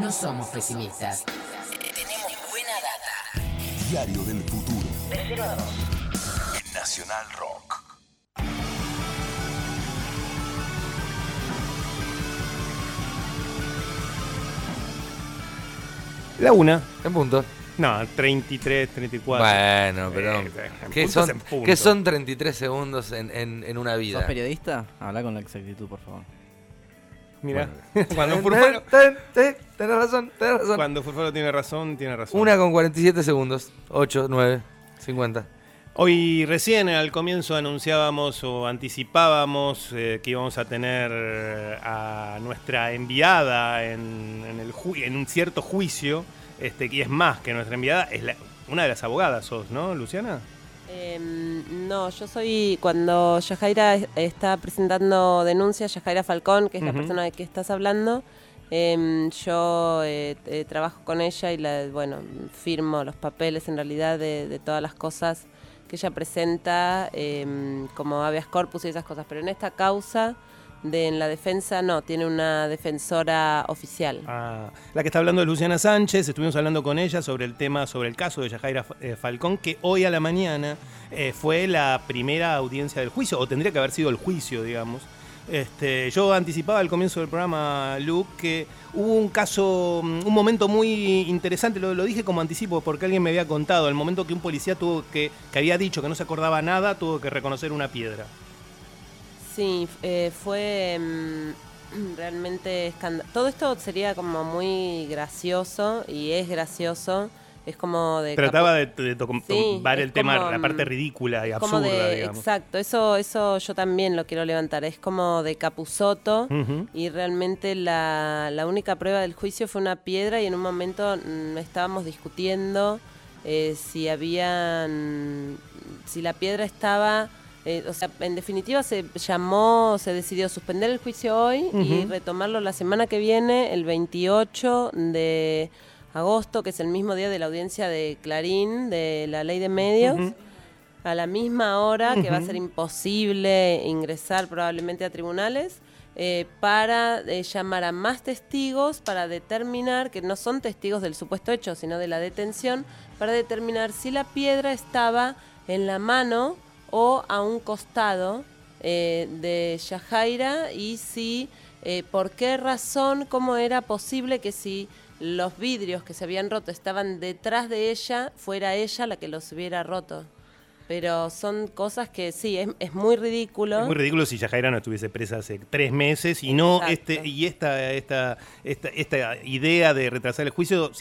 No somos pesimistas. Tenemos buena data. Diario del futuro. De cero a dos. En Nacional Rock. La una. En punto. No, 33, 34. Bueno, pero. Eh, ¿qué, son, qué son 33 segundos en, en, en una vida? ¿Sos periodista? Habla con la exactitud, por favor. Mira, cuando Furfaro, ten- Tenés razón, tenés razón. cuando Furfaro tiene razón, tiene razón. Una con 47 segundos. 8, 9, 50. Hoy recién al comienzo anunciábamos o anticipábamos eh, que íbamos a tener eh, a nuestra enviada en, en el ju- en un cierto juicio, este, que es más que nuestra enviada, es la- una de las abogadas sos, ¿no, Luciana? Em, no, yo soy cuando Yajaira es- está presentando denuncia, Yajaira Falcón, que es la persona de que estás hablando, em, yo eh, eh, trabajo con ella y la, bueno, firmo los papeles en realidad de, de todas las cosas que ella presenta em, como habeas corpus y esas cosas, pero en esta causa de en la defensa no, tiene una defensora oficial. Ah, la que está hablando es Luciana Sánchez, estuvimos hablando con ella sobre el tema, sobre el caso de Yajaira eh, Falcón, que hoy a la mañana eh, fue la primera audiencia del juicio, o tendría que haber sido el juicio, digamos. Este, yo anticipaba al comienzo del programa, Luke, que hubo un caso, mm, un momento muy interesante, lo, dije como anticipo porque alguien me había contado, el momento que un policía tuvo que, que había dicho que no se acordaba nada, tuvo que reconocer una piedra. Sí, eh, fue mm, realmente escandaloso. Todo esto sería como muy gracioso y es gracioso. Es como de... Trataba de, de to- Sí, tomar el tema, como, la parte mm, ridícula y absurda, de- digamos. Exacto, eso, eso yo también lo quiero levantar. Es como de Capuzoto y realmente la, la única prueba del juicio fue una piedra y en un momento mm, estábamos discutiendo eh, si habían si la piedra estaba eh, o sea en definitiva se llamó se decidió suspender el juicio hoy y retomarlo la semana que viene el 28 de agosto que es el mismo día de la audiencia de Clarín de la ley de medios. A la misma hora, que va a ser imposible ingresar probablemente a tribunales, eh, para eh, llamar a más testigos para determinar, que no son testigos del supuesto hecho, sino de la detención, para determinar si la piedra estaba en la mano o a un costado eh, de Yajaira y si, eh, por qué razón, cómo era posible que si los vidrios que se habían roto estaban detrás de ella, fuera ella la que los hubiera roto. Pero son cosas que sí, es, es muy ridículo. Es muy ridículo si Yajaira no estuviese presa hace tres meses y no Exacto. este y esta esta esta esta idea de retrasar el juicio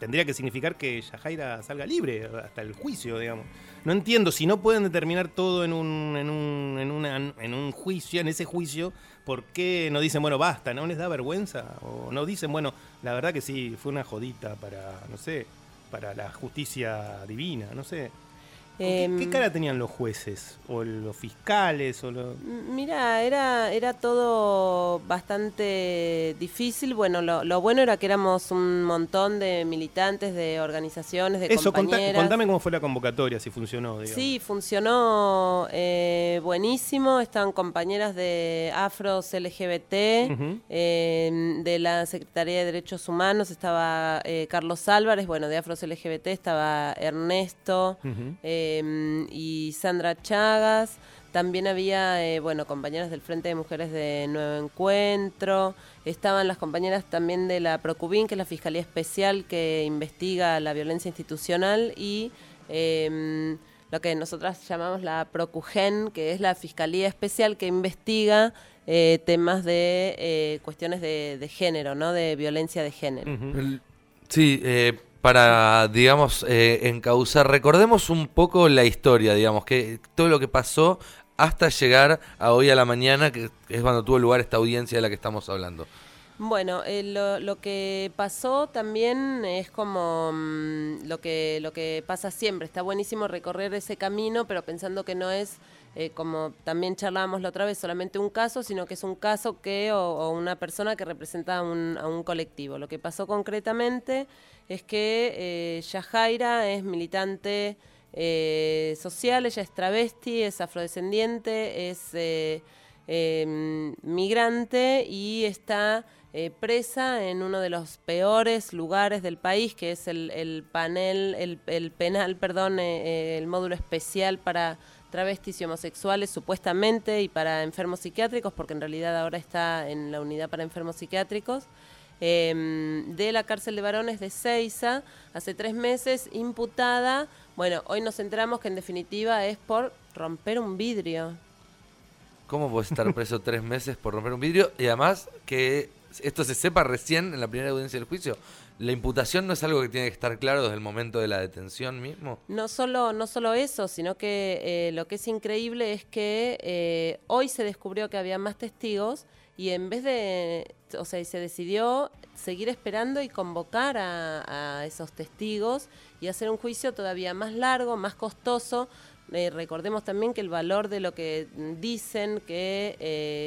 tendría que significar que Yajaira salga libre hasta el juicio, digamos. No entiendo si no pueden determinar todo en un en un en, una- en un juicio, en ese juicio, ¿por qué no dicen bueno basta? ¿No les da vergüenza o no dicen bueno la verdad que sí fue una jodita para no sé para la justicia divina, no sé. ¿Qué, Em, qué cara tenían los jueces? ¿O los fiscales? O Mira, era, era todo bastante difícil. Bueno, lo, lo bueno era que éramos un montón de militantes, de organizaciones, de Eso, contá- compañeras. contame cómo fue la convocatoria, si funcionó. Digamos. Sí, funcionó eh, buenísimo. Estaban compañeras de Afros LGBT, eh, de la Secretaría de Derechos Humanos estaba eh, Carlos Álvarez, bueno, de Afros LGBT estaba Ernesto Ujú. Eh, y Sandra Chagas. También había, eh, bueno, compañeras del Frente de Mujeres de Nuevo Encuentro. Estaban las compañeras también de la Procubin, que es la Fiscalía Especial que investiga la violencia institucional, y eh, lo que nosotras llamamos la Procugen, que es la Fiscalía Especial que investiga eh, temas de eh, cuestiones de, de género, ¿no? De violencia de género. Ujú. El- Sí, eh, para, digamos, eh, encauzar, recordemos un poco la historia, digamos, que todo lo que pasó hasta llegar a hoy a la mañana, que es cuando tuvo lugar esta audiencia de la que estamos hablando. Bueno, eh, lo, lo que pasó también es como mm, lo que lo que pasa siempre. Está buenísimo recorrer ese camino, pero pensando que no es eh, como también charlábamos la otra vez, solamente un caso, sino que es un caso que o, una persona que representa a un, a un colectivo. Lo que pasó concretamente es que eh, Yajaira es militante eh, social, ella es travesti, es afrodescendiente, es eh, eh, migrante y está presa en uno de los peores lugares del país, que es el, el panel, el, el penal, perdón, el módulo especial para travestis y homosexuales supuestamente y para enfermos psiquiátricos, porque en realidad ahora está en la unidad para enfermos psiquiátricos, eh, de la cárcel de varones de Ceiza, hace tres meses, imputada. Bueno, hoy nos enteramos que en definitiva es por romper un vidrio. ¿Cómo puedes estar preso tres meses por romper un vidrio? Y además que esto se sepa recién en la primera audiencia del juicio. ¿La imputación no es algo que tiene que estar claro desde el momento de la detención mismo? No solo, no solo eso, sino que eh, lo que es increíble es que eh, hoy se descubrió que había más testigos y en vez de, o sea, se decidió seguir esperando y convocar a, esos testigos y hacer un juicio todavía más largo, más costoso. Eh, recordemos también que el valor de lo que dicen que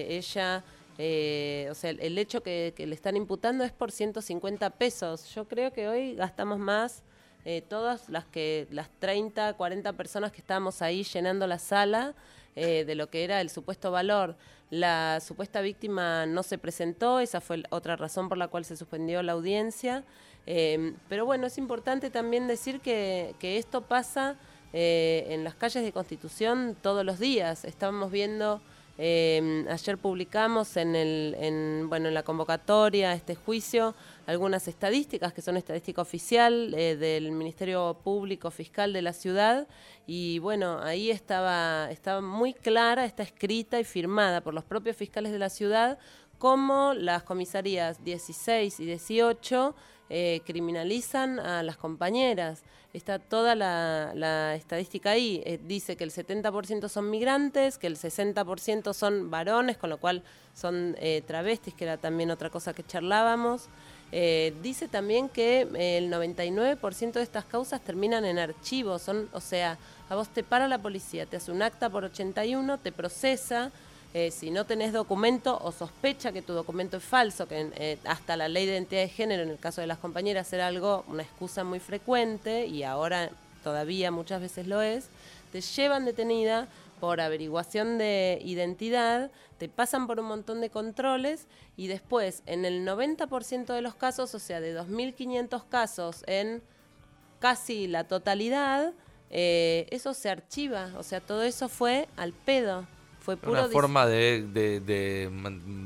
ella... Eh, o sea, el, hecho que, le están imputando es por 150 pesos. Yo creo que hoy gastamos más eh, todas las que las 30, 40 personas que estábamos ahí llenando la sala eh, de lo que era el supuesto valor. La supuesta víctima no se presentó, esa fue otra razón por la cual se suspendió la audiencia. Eh, pero bueno, es importante también decir que, que esto pasa en las calles de Constitución todos los días. Estábamos viendo eh, ayer publicamos en, el, en, bueno, en la convocatoria, este juicio, algunas estadísticas que son estadística oficial eh, del Ministerio Público Fiscal de la ciudad y bueno, ahí estaba, estaba muy clara, está escrita y firmada por los propios fiscales de la ciudad cómo las comisarías 16 y 18 eh, criminalizan a las compañeras. Está toda la, estadística ahí. Eh, dice que el 70% son migrantes, que el 60% son varones, con lo cual son eh, travestis, que era también otra cosa que charlábamos. Eh, dice también que el 99% de estas causas terminan en archivos, son, o sea, a vos te para la policía, te hace un acta por 81, te procesa, eh, si no tenés documento o sospecha que tu documento es falso, que eh, hasta la ley de identidad de género, en el caso de las compañeras, era algo, una excusa muy frecuente y ahora todavía muchas veces lo es, te llevan detenida por averiguación de identidad, te pasan por un montón de controles y después, en el 90% de los casos, o sea, de 2.500 casos en casi la totalidad, eh, eso se archiva, o sea, todo eso fue al pedo. Fue puro Una forma de, de, de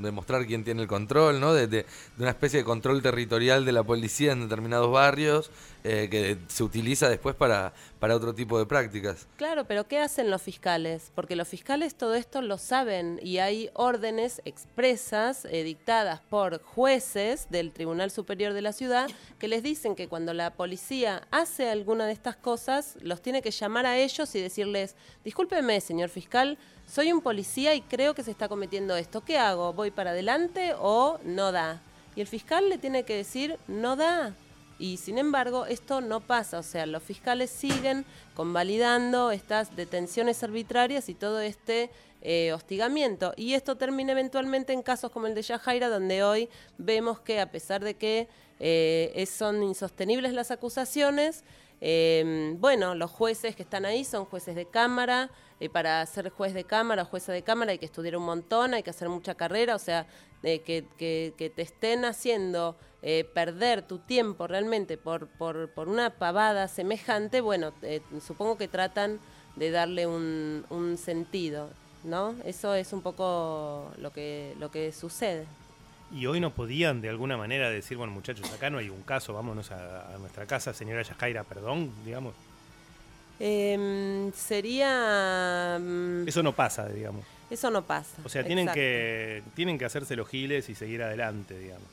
demostrar quién tiene el control, ¿no? De una especie de control territorial de la policía en determinados barrios eh, que se utiliza después para, para otro tipo de prácticas. Claro, pero ¿qué hacen los fiscales? Porque los fiscales todo esto lo saben y hay órdenes expresas eh, dictadas por jueces del Tribunal Superior de la Ciudad que les dicen que cuando la policía hace alguna de estas cosas, los tiene que llamar a ellos y decirles, discúlpeme, señor fiscal, soy un policía y creo que se está cometiendo esto. ¿Qué hago? ¿Voy para adelante o no da? Y el fiscal le tiene que decir, no da. Y sin embargo, esto no pasa, o sea, los fiscales siguen convalidando estas detenciones arbitrarias y todo este eh, hostigamiento. Y esto termina eventualmente en casos como el de Yajaira, donde hoy vemos que a pesar de que eh, son insostenibles las acusaciones, eh, bueno, los jueces que están ahí son jueces de cámara, eh, para ser juez de cámara o jueza de cámara hay que estudiar un montón, hay que hacer mucha carrera, o sea, eh, que, te estén haciendo eh, perder tu tiempo realmente por, por, por una pavada semejante, bueno, eh, supongo que tratan de darle un, un sentido, ¿no? Eso es un poco lo que, lo que sucede. Y hoy no podían de alguna manera decir, bueno muchachos, acá no hay un caso, vámonos a, a nuestra casa, señora Yajaira, perdón, digamos. Em, sería... mm, Eso no pasa, digamos. Eso no pasa. O sea, tienen exacto. que, tienen que hacerse los giles y seguir adelante, digamos.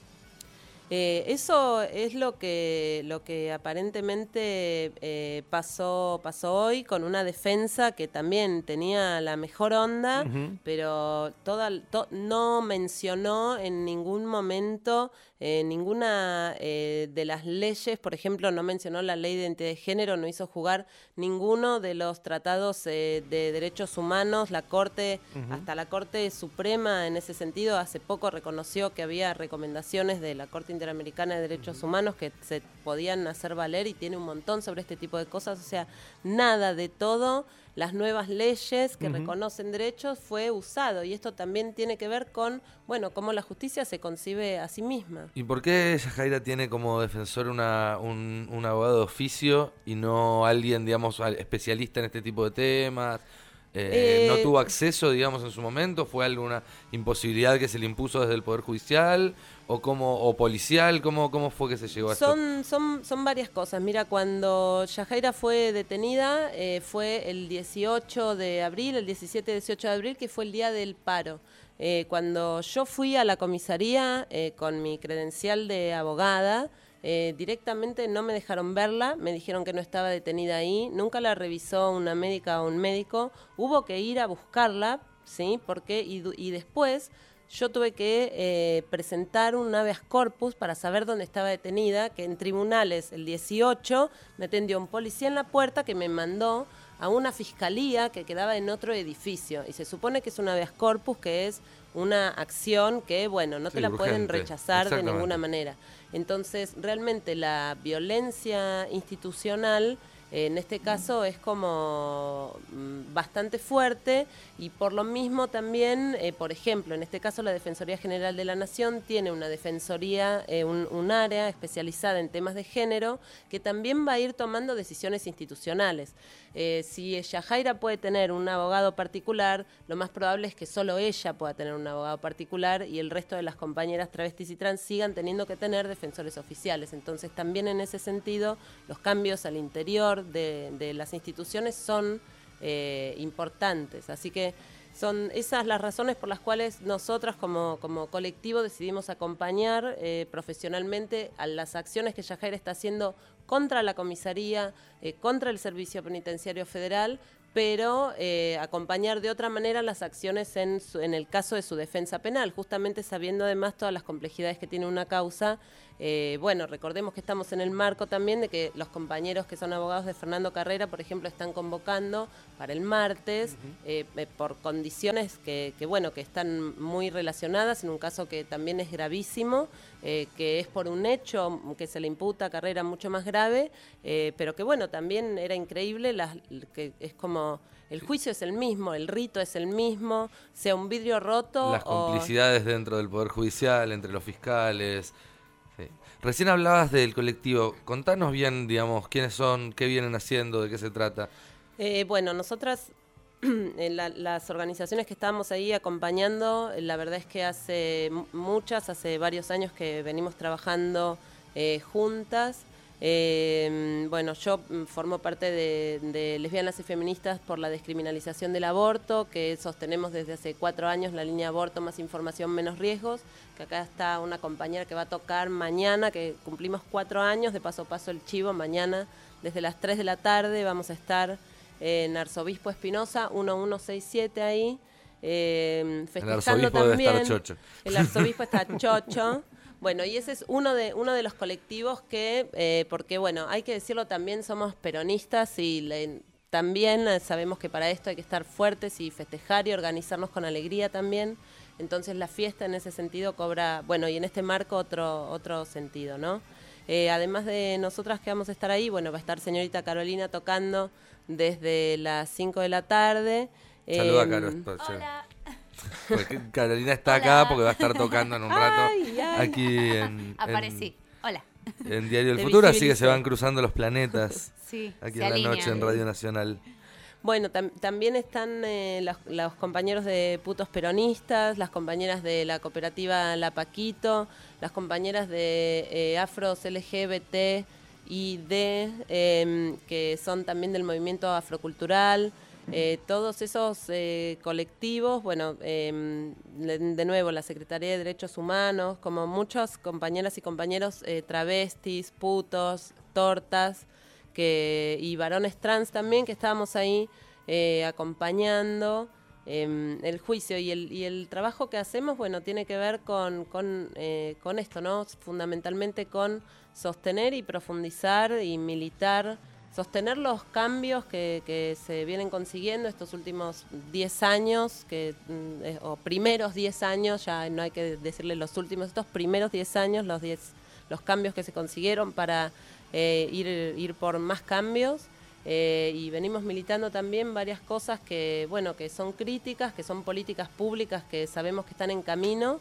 Eh, eso es lo que, lo que aparentemente eh, pasó, pasó hoy con una defensa que también tenía la mejor onda, pero toda, to- no mencionó en ningún momento eh, ninguna eh, de las leyes, por ejemplo, no mencionó la ley de identidad de género, no hizo jugar ninguno de los tratados eh, de derechos humanos, la Corte, hasta la Corte Suprema en ese sentido, hace poco reconoció que había recomendaciones de la Corte Interamericana de Derechos Humanos que se podían hacer valer y tiene un montón sobre este tipo de cosas. O sea, nada de todo, las nuevas leyes que reconocen derechos fue usado. Y esto también tiene que ver con, bueno, cómo la justicia se concibe a sí misma. ¿Y por qué Yajaira tiene como defensor una, un, un abogado de oficio y no alguien, digamos, al- especialista en este tipo de temas? Eh, Eh, ¿No tuvo acceso, digamos, en su momento? ¿Fue alguna imposibilidad que se le impuso desde el Poder Judicial o, como, o policial? ¿Cómo, ¿Cómo fue que se llegó a esto? Son, son, son varias cosas. Mira, cuando Yajaira fue detenida, eh, fue el 18 de abril, el 17-18 de abril, que fue el día del paro. Eh, cuando yo fui a la comisaría eh, con mi credencial de abogada, directamente no me dejaron verla, me dijeron que no estaba detenida ahí, nunca la revisó una médica o un médico, hubo que ir a buscarla, ¿sí? Porque, y, y después yo tuve que eh, presentar un habeas corpus para saber dónde estaba detenida, que en tribunales el 18 me atendió un policía en la puerta que me mandó a una fiscalía que quedaba en otro edificio. Y se supone que es un habeas corpus, que es una acción que, bueno, no te la pueden rechazar de ninguna manera. Entonces, realmente la violencia institucional en este caso es como mm, bastante fuerte y por lo mismo también, eh, por ejemplo, en este caso la Defensoría General de la Nación tiene una defensoría, eh, un, área especializada en temas de género que también va a ir tomando decisiones institucionales. Eh, si Yajaira puede tener un abogado particular, lo más probable es que solo ella pueda tener un abogado particular y el resto de las compañeras travestis y trans sigan teniendo que tener defensores oficiales. Entonces también en ese sentido los cambios al interior de, las instituciones son eh, importantes. Así que son esas las razones por las cuales nosotras como, como colectivo decidimos acompañar eh, profesionalmente a las acciones que Yajaira está haciendo contra la comisaría, eh, contra el Servicio Penitenciario Federal, pero acompañar de otra manera las acciones en, en el caso de su defensa penal, justamente sabiendo además todas las complejidades que tiene una causa. Eh, bueno, recordemos que estamos en el marco también de que los compañeros que son abogados de Fernando Carrera, por ejemplo, están convocando para el martes eh, eh, por condiciones que, que, bueno, que están muy relacionadas, en un caso que también es gravísimo, eh, que es por un hecho que se le imputa a Carrera mucho más grave, pero que bueno, también era increíble, las- que es como... El juicio es el mismo, el rito es el mismo, sea un vidrio roto Las o- complicidades dentro del Poder Judicial, entre los fiscales. Recién hablabas del colectivo. Contanos bien, digamos, quiénes son, qué vienen haciendo, de qué se trata. Eh, bueno, nosotras, las organizaciones que estábamos ahí acompañando, la verdad es que hace mu- muchas, hace varios años que venimos trabajando eh, juntas. Eh, bueno, yo mm, formo parte de, de Lesbianas y Feministas por la descriminalización del aborto, que sostenemos desde hace cuatro años la línea aborto más información menos riesgos, que acá está una compañera que va a tocar mañana, que cumplimos cuatro años, de paso a paso el chivo, mañana desde las 3 de la tarde vamos a estar en Arzobispo Espinosa, 1167 ahí, eh, festejando arzobispo debe también. estar chocho. El arzobispo está chocho. Bueno, y ese es uno de, uno de los colectivos que, eh, porque bueno, hay que decirlo también, somos peronistas y le- también eh, sabemos que para esto hay que estar fuertes y festejar y organizarnos con alegría también. Entonces la fiesta en ese sentido cobra, bueno, y en este marco otro, otro sentido, ¿no? Eh, además de nosotras que vamos a estar ahí, bueno, va a estar señorita Carolina tocando desde las 5 de la tarde. Saluda, Em, Caro. esto, che. Hola. Porque Carolina está acá porque va a estar tocando en un rato Ay, ay. aquí en, Aparecí. Hola. en, Diario del Te Futuro, así que se van cruzando los planetas Sí, aquí en la noche en Radio Nacional. Bueno, tam- también están eh, los, los compañeros de putos peronistas, las compañeras de la cooperativa La Paquito, las compañeras de eh, Afros LGBT y de em, que son también del movimiento afrocultural. Eh, todos esos eh, colectivos, bueno, em, de, nuevo la Secretaría de Derechos Humanos, como muchas compañeras y compañeros eh, travestis, putos, tortas, que, y varones trans también, que estábamos ahí acompañando em, el juicio y el, y el trabajo que hacemos, bueno, tiene que ver con, con, con esto, ¿no? Fundamentalmente con sostener y profundizar y militar, sostener los cambios que, se vienen consiguiendo estos últimos 10 años, que, mm, eh, o primeros 10 años, ya no hay que decirle los últimos, estos primeros 10 años, los 10 los cambios que se consiguieron para eh, ir, ir por más cambios. Eh, y venimos militando también varias cosas que, bueno, que son críticas, que son políticas públicas que sabemos que están en camino,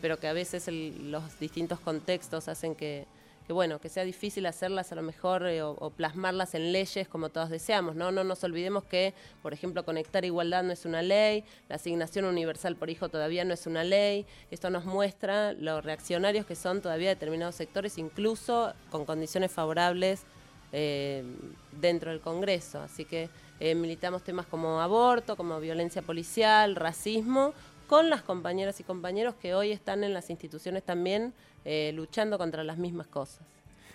pero que a veces el- los distintos contextos hacen que, que, bueno, que sea difícil hacerlas a lo mejor eh, o, plasmarlas en leyes como todos deseamos, ¿no? No nos olvidemos que, por ejemplo, conectar igualdad no es una ley, la asignación universal por hijo todavía no es una ley. Esto nos muestra los reaccionarios que son todavía determinados sectores, incluso con condiciones favorables eh, dentro del Congreso. Así que eh, militamos temas como aborto, como violencia policial, racismo, con las compañeras y compañeros que hoy están en las instituciones también eh, luchando contra las mismas cosas.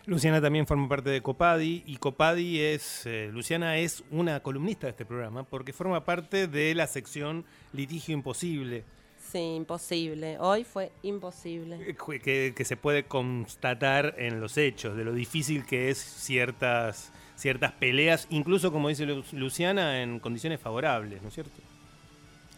Luciana también forma parte de Copadi y Copadi es, eh, Luciana es una columnista de este programa porque forma parte de la sección Litigio Imposible, Sí, imposible. Hoy fue imposible. eh, que, que se puede constatar en los hechos, de lo difícil que es ciertas, ciertas peleas, incluso como dice Lu- Luciana, en condiciones favorables, ¿no es cierto?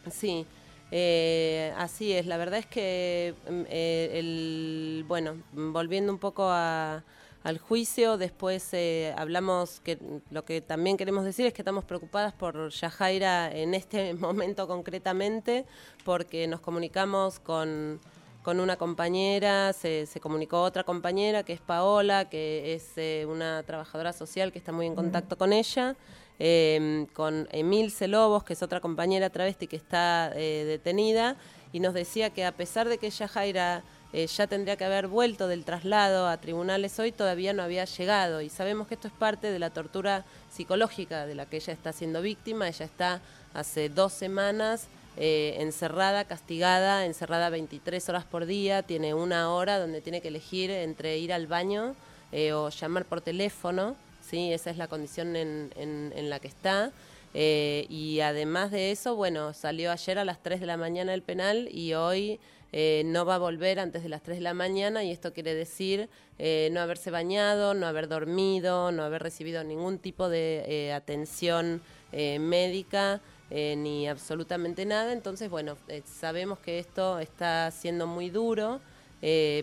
Sí, eh, así es. La verdad es que, mm, eh, el, bueno, volviendo un poco a- al juicio, después eh, hablamos que lo que también queremos decir es que estamos preocupadas por Yajaira en este momento concretamente, porque nos comunicamos con, con una compañera, se, se comunicó otra compañera que es Paola, que es eh, una trabajadora social que está muy en contacto con ella eh, con Emilce Lobos, que es otra compañera travesti que está eh, detenida, y nos decía que a pesar de que ella Jaira eh, ya tendría que haber vuelto del traslado a tribunales hoy, todavía no había llegado. Y sabemos que esto es parte de la tortura psicológica de la que ella está siendo víctima. Ella está hace dos semanas eh, encerrada, castigada, encerrada 23 horas por día, tiene una hora donde tiene que elegir entre ir al baño o llamar por teléfono. ¿Sí? Esa es la condición en, en- la que está. Eh, y además de eso, bueno, salió ayer a las 3 de la mañana del penal y hoy eh, no va a volver antes de las 3 de la mañana y esto quiere decir eh, no haberse bañado, no haber dormido, no haber recibido ningún tipo de atención médica. ni absolutamente nada, entonces bueno, sabemos que esto está siendo muy duro,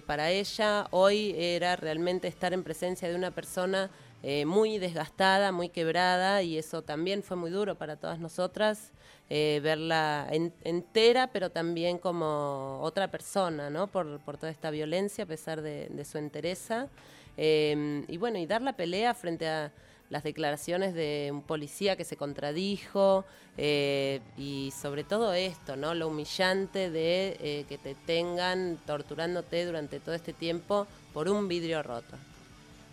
para ella hoy era realmente estar en presencia de una persona eh, muy desgastada, muy quebrada y eso también fue muy duro para todas nosotras, eh, verla en- entera pero también como otra persona, ¿no? Por, por toda esta violencia a pesar de, su entereza. Eh, y bueno, y dar la pelea frente a las declaraciones de un policía que se contradijo eh, y sobre todo esto, ¿no? Lo humillante de que te tengan torturándote durante todo este tiempo por un vidrio roto.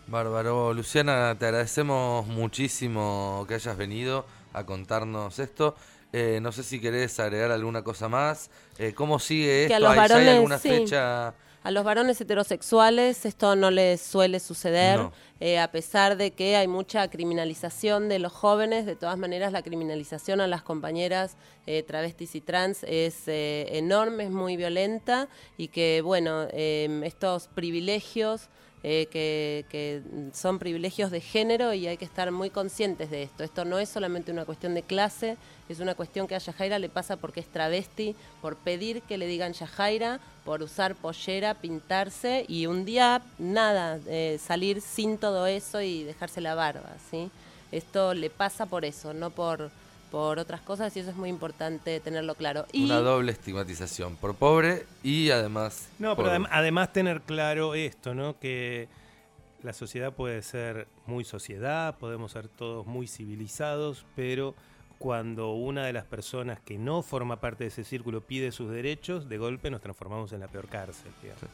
Bárbaro. Luciana, te agradecemos muchísimo que hayas venido a contarnos esto. Eh, no sé si querés agregar alguna cosa más. Eh, ¿Cómo sigue esto? los ¿Hay- ya ¿Hay varones, alguna sí. fecha? A los varones heterosexuales esto no les suele suceder, No. eh, a pesar de que hay mucha criminalización de los jóvenes, de todas maneras la criminalización a las compañeras eh, travestis y trans es eh, enorme, es muy violenta y que, bueno, estos privilegios eh, que, son privilegios de género y hay que estar muy conscientes de esto. Esto no es solamente una cuestión de clase, es una cuestión que a Yajaira le pasa porque es travesti, por pedir que le digan Yajaira, por usar pollera, pintarse y un día nada, eh, salir sin todo eso y dejarse la barba, ¿sí? Esto le pasa por eso, no por, por otras cosas y eso es muy importante tenerlo claro. Y Una doble estigmatización. Por pobre y además... No, pero por- adem- además tener claro esto, ¿no? Que la sociedad puede ser muy sociedad, podemos ser todos muy civilizados, pero cuando una de las personas que no forma parte de ese círculo pide sus derechos, de golpe nos transformamos en la peor cárcel. digamos. Sí,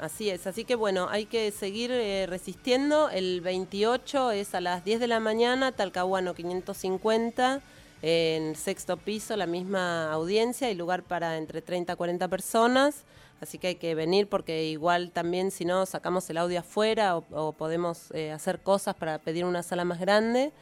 así es. Así que bueno, hay que seguir eh, resistiendo. El 28 es a las 10 de la mañana, Talcahuano 550, en sexto piso, la misma audiencia, hay lugar para entre 30 a 40 personas. Así que hay que venir porque igual también si no sacamos el audio afuera o, o podemos eh, hacer cosas para pedir una sala más grande.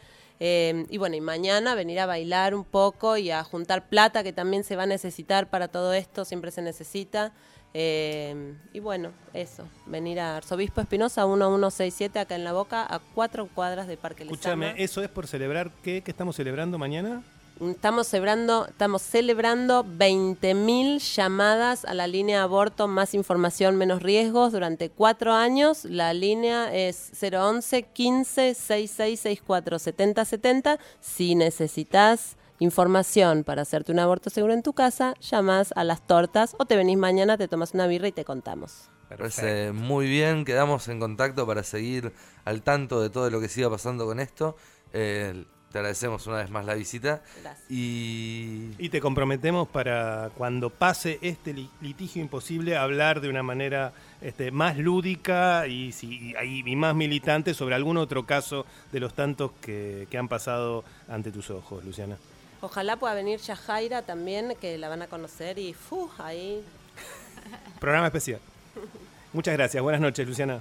Eh, y bueno, y mañana venir a bailar un poco y a juntar plata que también se va a necesitar para todo esto, siempre se necesita. Eh, y bueno, eso, venir a Arzobispo Espinosa 1167 acá en La Boca, a cuatro cuadras de Parque Lezama. Escúchame, ¿eso es por celebrar qué? ¿Qué estamos celebrando mañana? Estamos celebrando, estamos celebrando 20.000 llamadas a la línea aborto, más información, menos riesgos durante cuatro años. La línea es 011 15 6664 7070. Si necesitas información para hacerte un aborto seguro en tu casa, llamas a las tortas o te venís mañana, te tomas una birra y te contamos. Me parece muy bien, quedamos en contacto para seguir al tanto de todo lo que siga pasando con esto. Eh, te agradecemos una vez más la visita. Gracias. Y Y te comprometemos para cuando pase este li- litigio imposible hablar de una manera este, más lúdica y, si- y- y más militante sobre algún otro caso de los tantos que, que han pasado ante tus ojos, Luciana. Ojalá pueda venir Yajaira también, que la van a conocer y ¡fu! ahí Programa especial. Muchas gracias. Buenas noches, Luciana.